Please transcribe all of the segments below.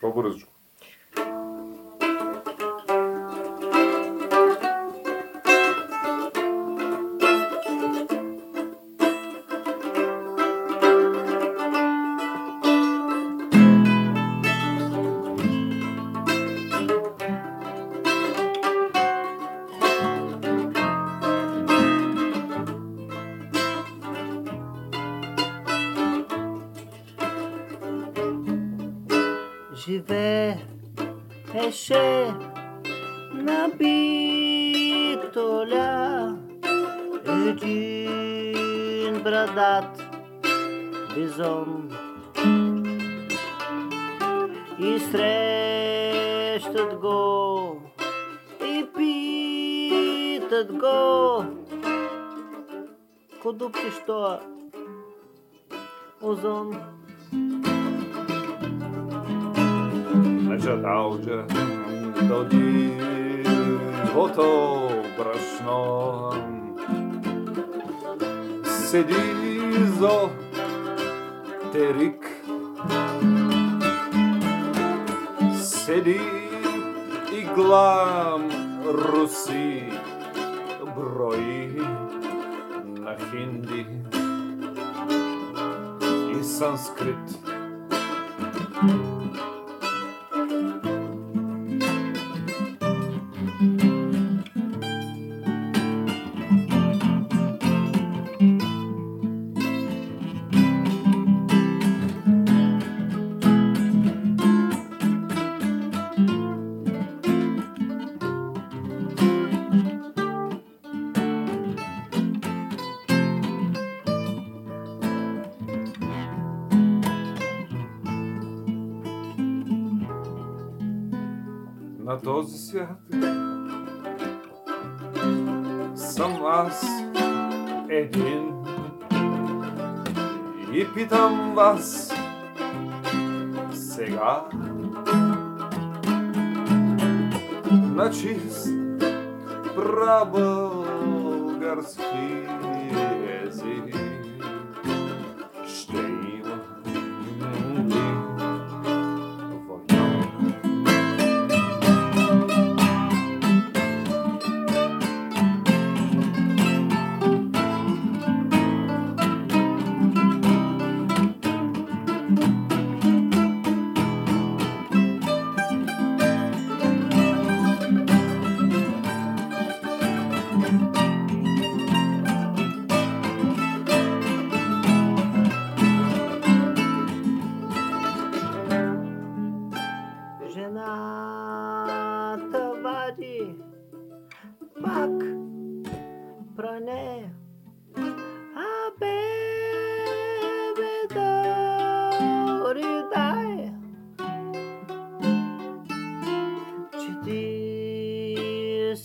Favor hum. azıcık. tiver Exê na bitolha Edim bradat bizom Estreste de go E pita de go Kudu pistoa Ozon Ozon Alca, Alca, тоді готов брашно. Седізо, терик, седі іглам руси, брої на хінді і санскрит. na doce certa. São las Edin e pitambas cega na chis pra bulgarski.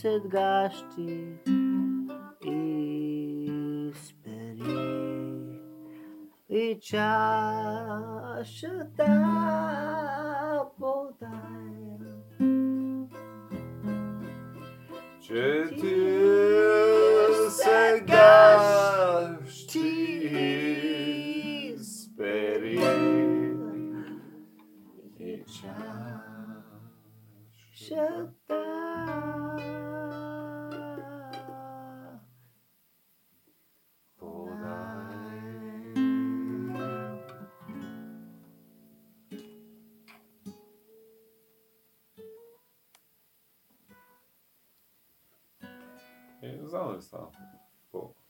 сред гащи и спери и чашата подай. Че ти сега ще спери и чашата Exato, exato. Pô.